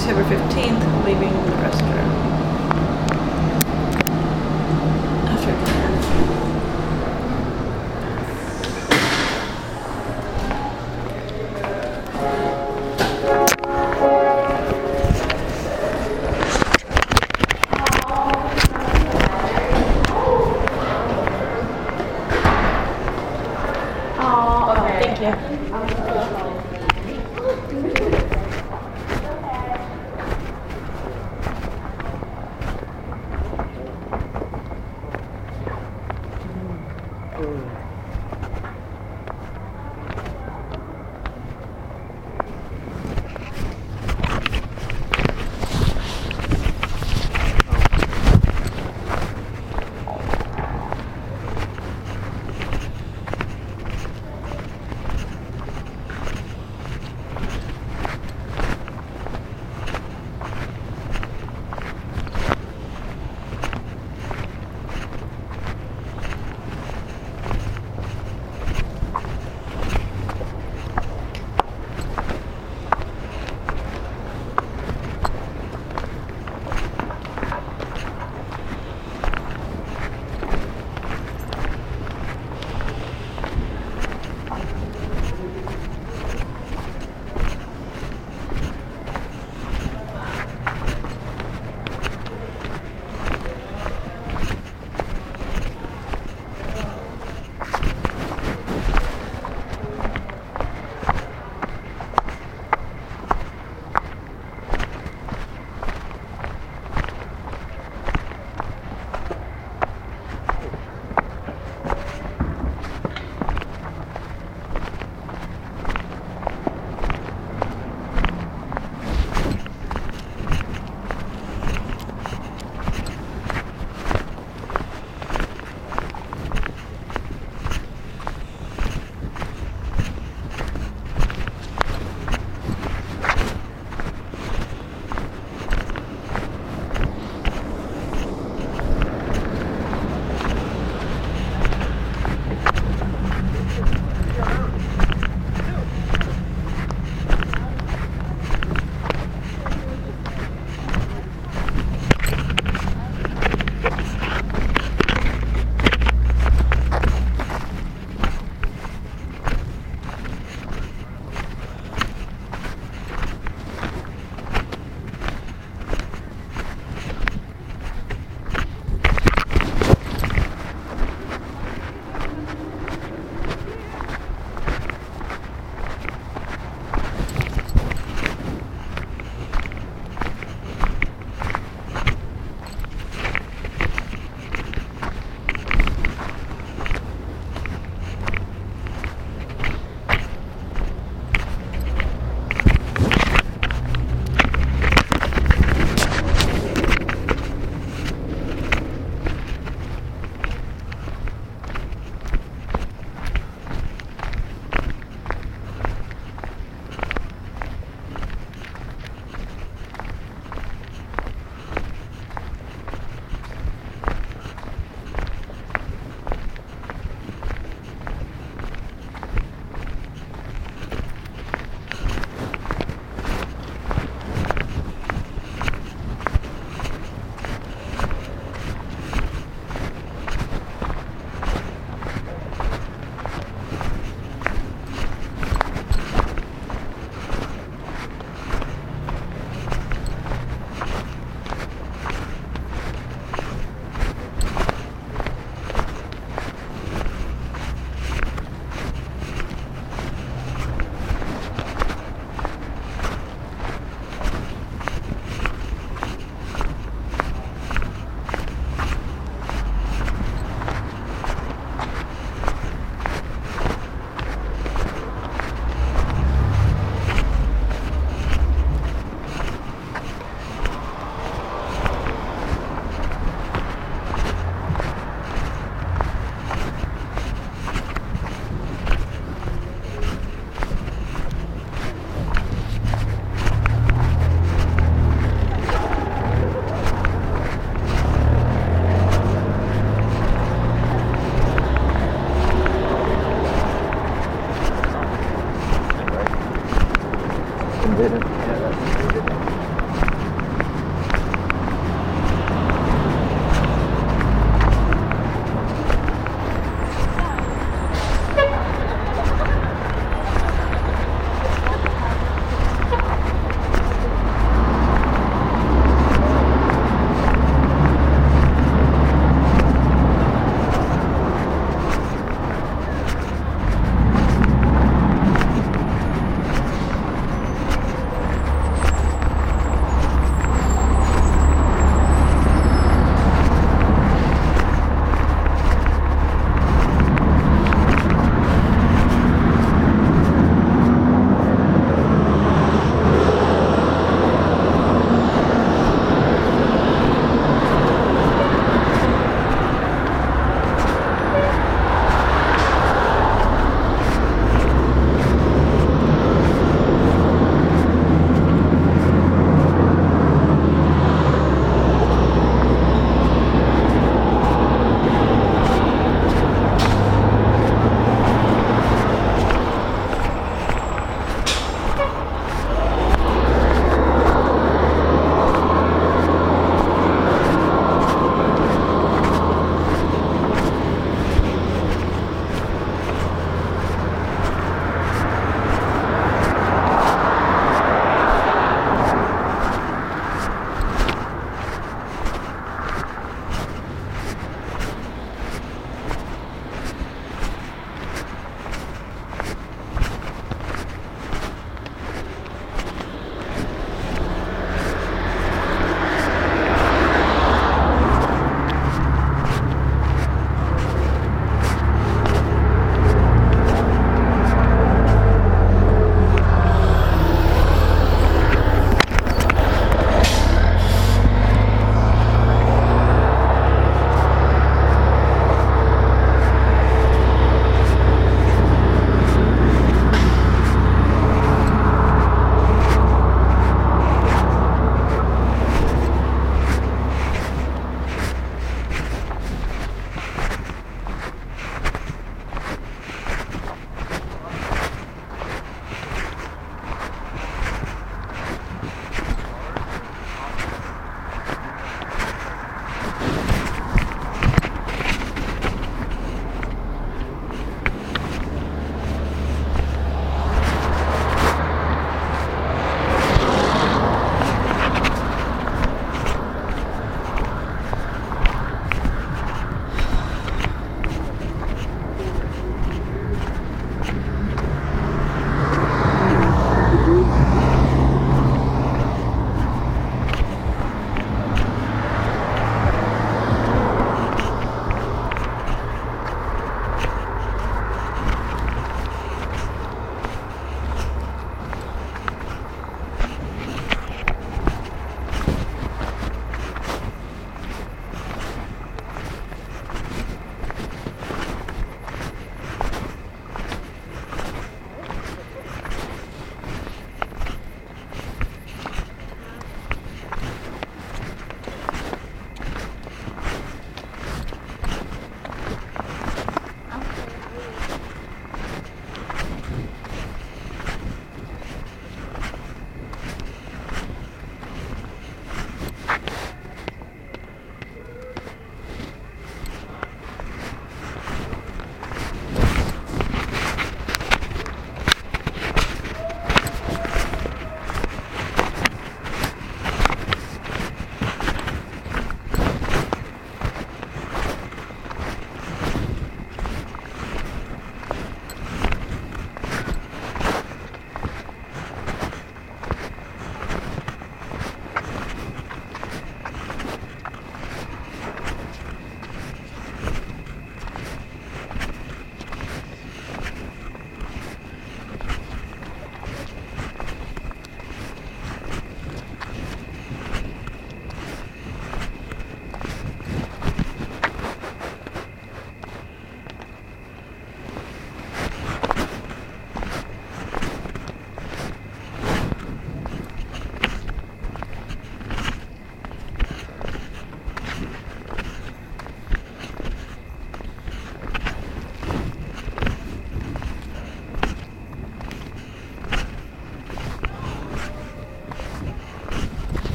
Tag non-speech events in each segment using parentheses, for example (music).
December 15th, leaving the restaurant.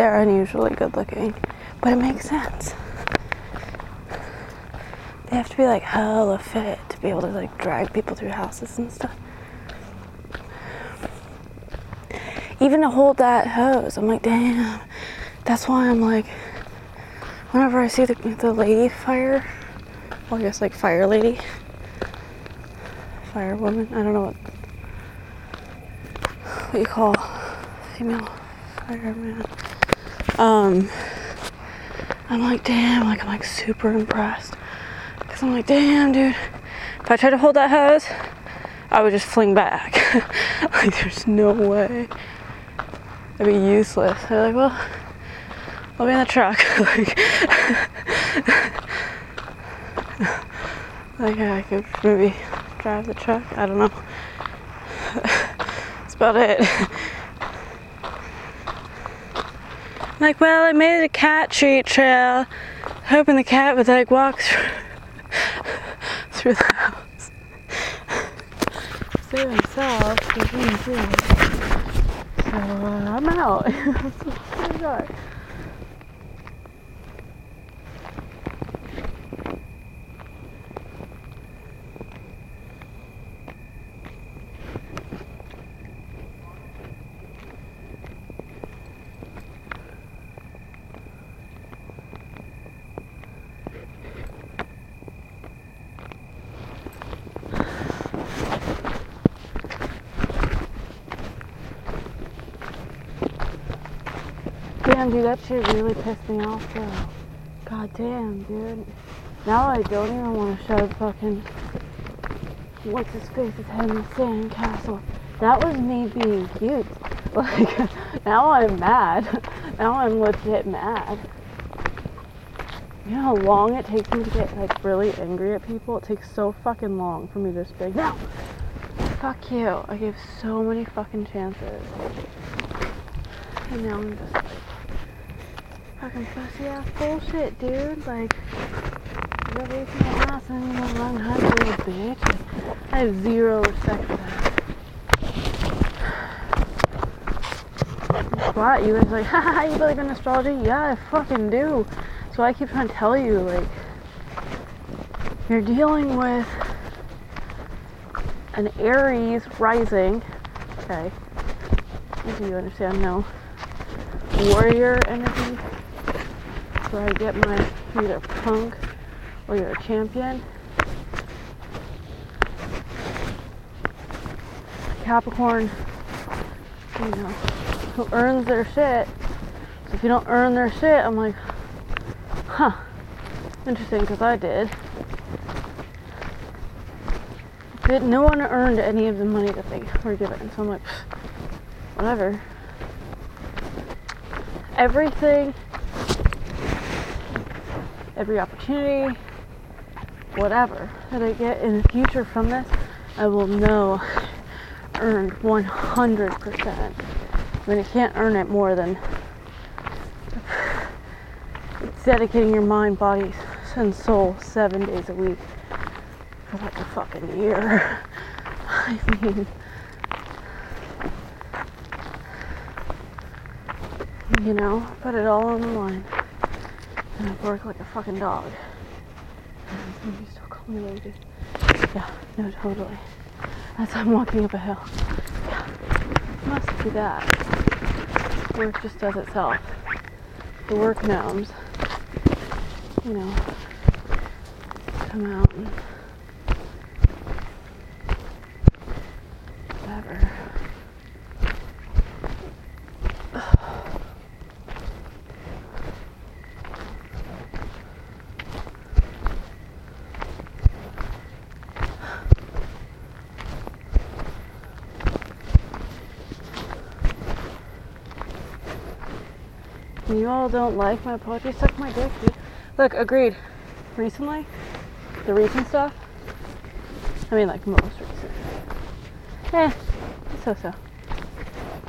They're unusually good looking, but it makes sense. They have to be like hella fit to be able to like drag people through houses and stuff. Even to hold that hose, I'm like, damn. That's why I'm like, whenever I see the, the lady fire, well, I guess like fire lady, fire woman, I don't know what, what you call female fireman. Um, I'm like, damn, like I'm like super impressed. Cause I'm like, damn, dude. If I tried to hold that hose, I would just fling back. (laughs) like, there's no way. It'd be useless. They're like, well, I'll be in the truck. (laughs) like, (laughs) like, I could maybe drive the truck. I don't know. That's about it. Like, well, I made a cat treat trail, hoping the cat would like walk through, (laughs) through the house. Save himself, do it. So uh, I'm out. That's what I Dude, that shit really pissed me off, though. God damn, dude. Now I don't even want to show fucking what's his face's head in the sand castle. That was me being cute. (laughs) Like, now I'm mad. (laughs) Now I'm legit mad. You know how long it takes me to get like really angry at people? It takes so fucking long for me to just be like, no, fuck you. I gave so many fucking chances. And now I'm just fucking pussy ass bullshit, dude. Like, you're wasting my ass and you gonna run you little bitch. I have zero respect for that. (sighs) What? You guys like, (laughs) haha, you believe in astrology? Yeah, I fucking do. So I keep trying to tell you, like, you're dealing with an Aries rising. Okay. Do you understand? No. Warrior energy. Where I get my either punk or you're a champion. Capricorn, you know, who earns their shit. So if you don't earn their shit, I'm like, huh, interesting, because I did. Did no one earned any of the money that they were given, so I'm like, whatever. Everything, every opportunity, whatever that I get in the future from this, I will know earned 100%. I mean, you can't earn it more than dedicating your mind, body, and soul seven days a week for like a fucking year. (laughs) I mean, you know, put it all on the line. And I work like a fucking dog. Yeah, no, totally. As I'm walking up a hill. Yeah, must be that. Work just does itself. The work gnomes, you know, come out and whatever. You all don't like my poetry? Suck my dick, dude. Look, agreed. Recently, the recent stuff. I mean, like most recent. Eh, so so.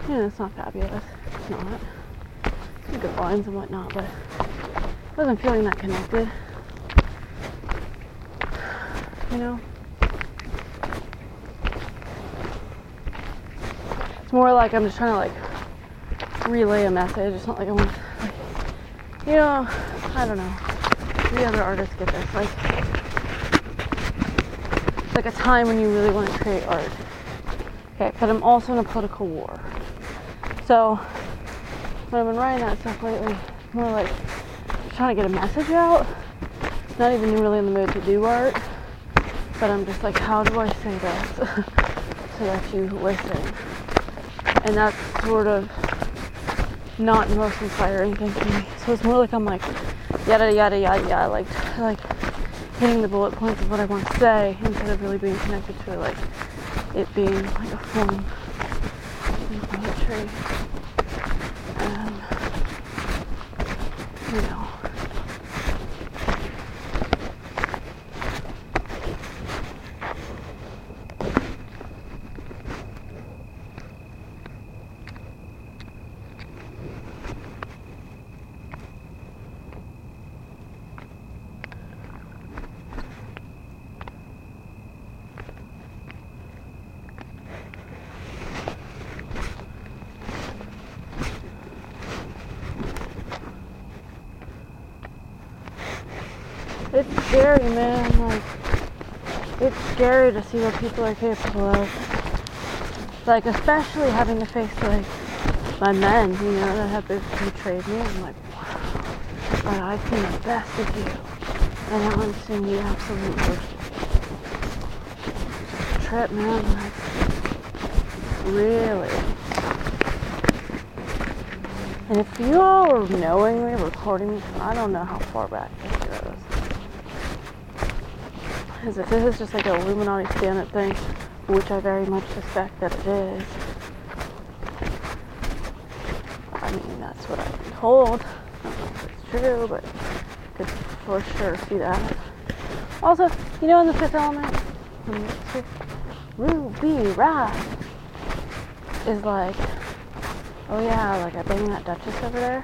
Yeah, it's not fabulous. It's not. Some good lines and whatnot, but wasn't feeling that connected. You know? It's more like I'm just trying to like relay a message. It's not like I want like, you know, I don't know. The other artists get this. Like it's like a time when you really want to create art. Okay, but I'm also in a political war. So when I've been writing that stuff lately, more like trying to get a message out. Not even really in the mood to do art, but I'm just like, how do I say this (laughs) so that you listen? And that's sort of not most inspiring thing to me. So it's more like I'm like yada yada yada yada, like like hitting the bullet points of what I want to say instead of really being connected to like it being like a form of poetry. Um, you know. It's scary, man. Like, it's scary to see what people are capable of. Like, especially having to face, like, my men, you know, that have betrayed me. I'm like, wow. But I've seen the best of you. And now I'm seeing the absolute worst. Trip, man. Like, really. And if you all are knowingly recording this, I don't know how far back. As if this is just like an Illuminati standard thing, which I very much suspect that it is. I mean, that's what I've been told. I don't know if it's true, but I could for sure see that. Also, you know, in the fifth element, Ruby Rhod is like, oh yeah, like I banged that Duchess over there.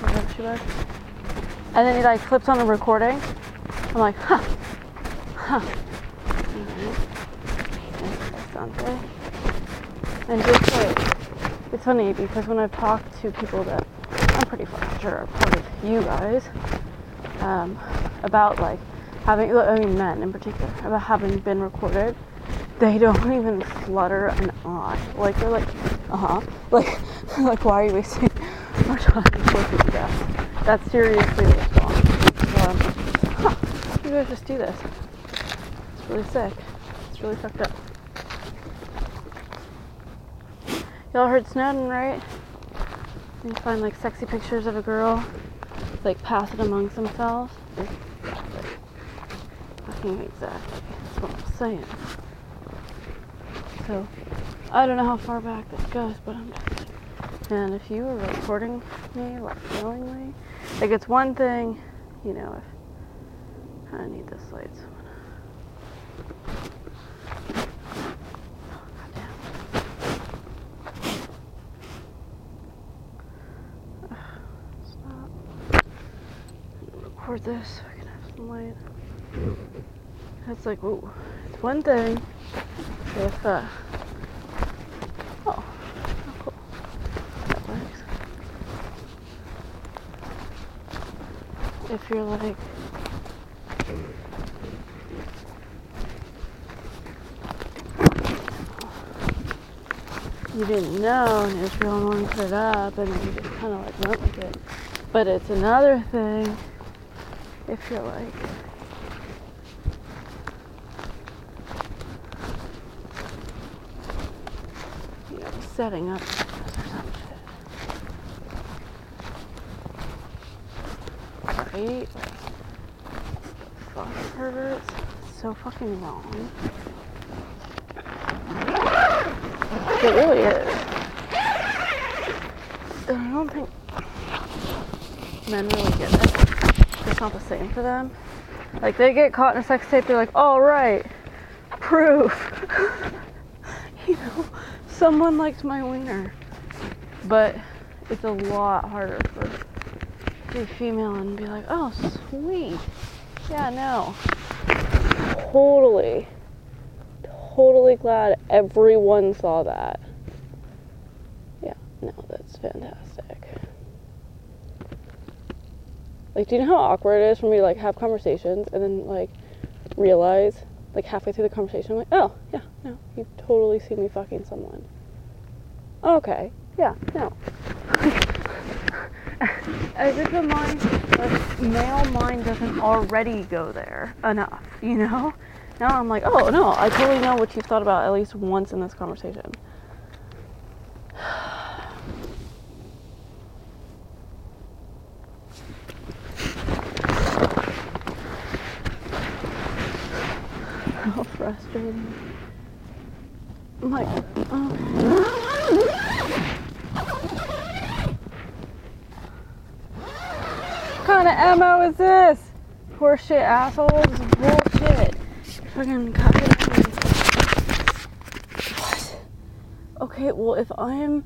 Whatever she was. And then he like flips on the recording. I'm like, huh. And just like, it's funny because when I've talked to people that I'm pretty sure are part of you guys, um, about like having, I mean men in particular, about having been recorded, they don't (laughs) even flutter an eye. Like they're like, uh huh. (laughs) Like, (laughs) like why are you wasting our time for this stuff? That's seriously the response. Um, huh, you guys just do this. It's really sick. It's really fucked up. Y'all heard Snowden, right? You find like sexy pictures of a girl, like pass it amongst themselves. Fucking exactly. That's what I'm saying. So, I don't know how far back this goes, but I'm just and if you were recording me, like willingly, like it's one thing, you know, if I need this light, so I'm gonna. Oh, goddamn. Ugh, Stop. I'm gonna record this so I can have some light. It's like, ooh, it's one thing if, uh, oh, oh, cool. That works. If you're like, you didn't know and Israel wanted to put it up and you just kind of like went with it. But it's another thing if you're like, you know, setting up. Right? Fuck perverts. So fucking wrong. It really is. And I don't think men really get the same for them. Like they get caught in a sex tape, they're like, all right, proof. (laughs) you know, someone liked my wiener. But it's a lot harder for be female and be like, oh sweet. Yeah, no. Totally. Totally glad everyone saw that. Yeah, no, that's fantastic. Like, do you know how awkward it is for me to like have conversations and then like realize like halfway through the conversation, I'm like, oh yeah, no, you totally see me fucking someone. Okay, yeah, no. As if the mind, the male mind doesn't already go there enough, you know? Now I'm like, oh no, I totally know what you've thought about at least once in this conversation. (sighs) (sighs) (sighs) How frustrating. Like, oh. What kind of ammo is this? Horseshit assholes. Bullshit. Fucking copy. What? Okay, well, if I'm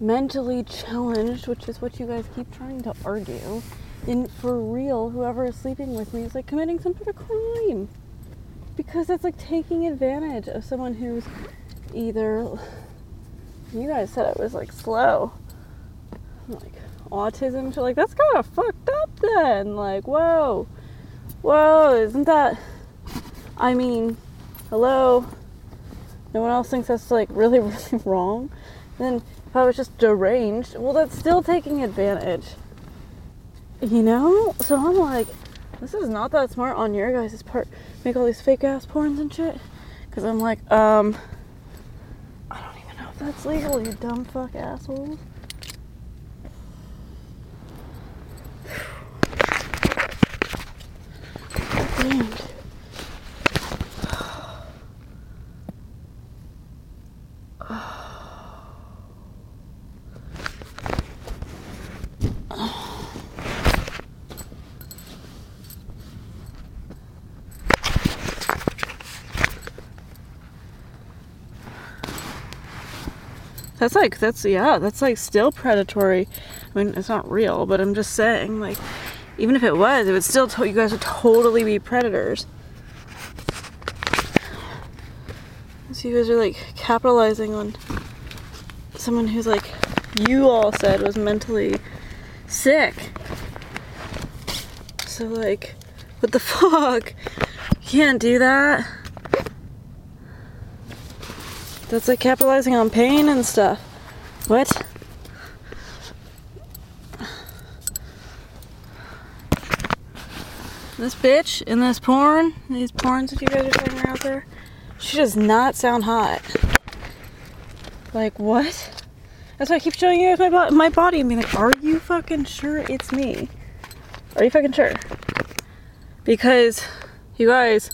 mentally challenged, which is what you guys keep trying to argue, then for real, whoever is sleeping with me is like committing some sort of crime. Because that's like taking advantage of someone who's either. You guys said it was like slow. Like autism. So like that's kind of fucked up then. Like whoa, whoa, isn't that? I mean, hello. No one else thinks that's like really (laughs) really wrong. then if I was just deranged, well that's still taking advantage. You know? So I'm like, this is not that smart on your guys' part. Make all these fake ass porns and shit. Cause I'm like, um, I don't even know if that's legal, you dumb fuck assholes. (sighs) Damn. That's like that's yeah, that's like still predatory. I mean, it's not real, but I'm just saying like even if it was, it would still to- you guys would totally be predators. So you guys are like capitalizing on someone who's like you all said was mentally sick. So like what the (laughs) fuck? You can't do that. That's like capitalizing on pain and stuff. What? This bitch in this porn, these porns that you guys are talking out there, she does not sound hot. Like what? That's why I keep showing you guys my, bo- my body and being like, are you fucking sure it's me? Are you fucking sure? Because you guys,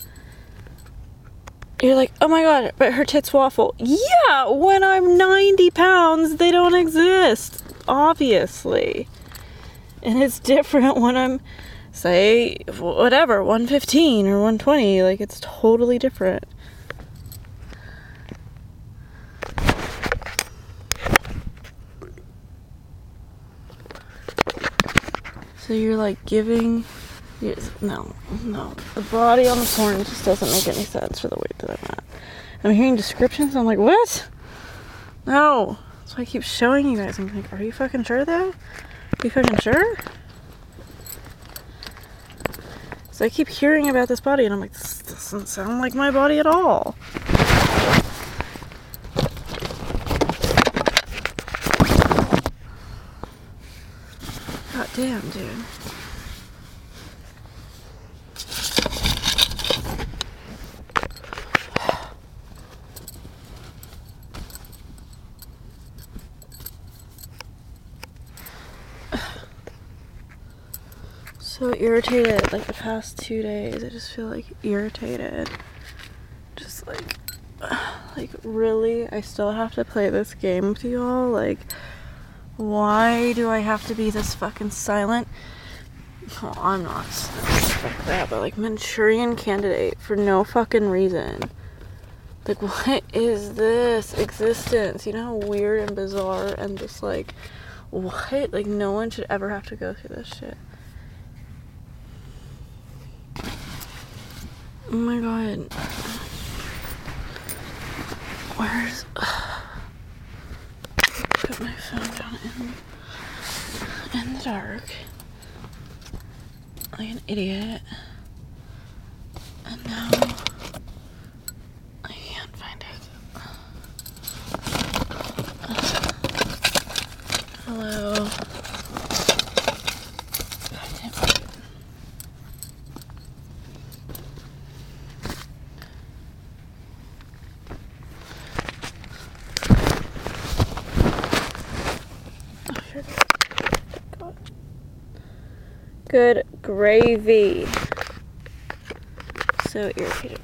you're like, oh my god, but her tits waffle. Yeah, when I'm 90 pounds, they don't exist, obviously. And it's different when I'm, say, whatever, 115 or 120. Like, it's totally different. So you're like giving. Yes, no, no. The body on the porn just doesn't make any sense for the weight that I'm at. I'm hearing descriptions. I'm like, what? No. Why I keep showing you guys. I'm like, are you fucking sure though? Are you fucking sure? So I keep hearing about this body, and I'm like, this doesn't sound like my body at all. God damn, dude. So irritated, like the past two days, I just feel like irritated. Just like, (sighs) like really, I still have to play this game with you all. Like, why do I have to be this fucking silent I'm not fuck that, but like Manchurian candidate for no fucking reason. Like, (laughs) what is this existence? You know how weird and bizarre and just like, what? Like, no one should ever have to go through this shit. Oh my god. Where's. Put my phone down in, in the dark. Like an idiot. And now. I can't find it. Hello. God damn it. Oh, here it is. God. Good gravy. So irritated.